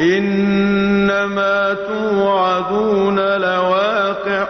إِنَّمَا تُوعَدُونَ لَوَاقِعٌ.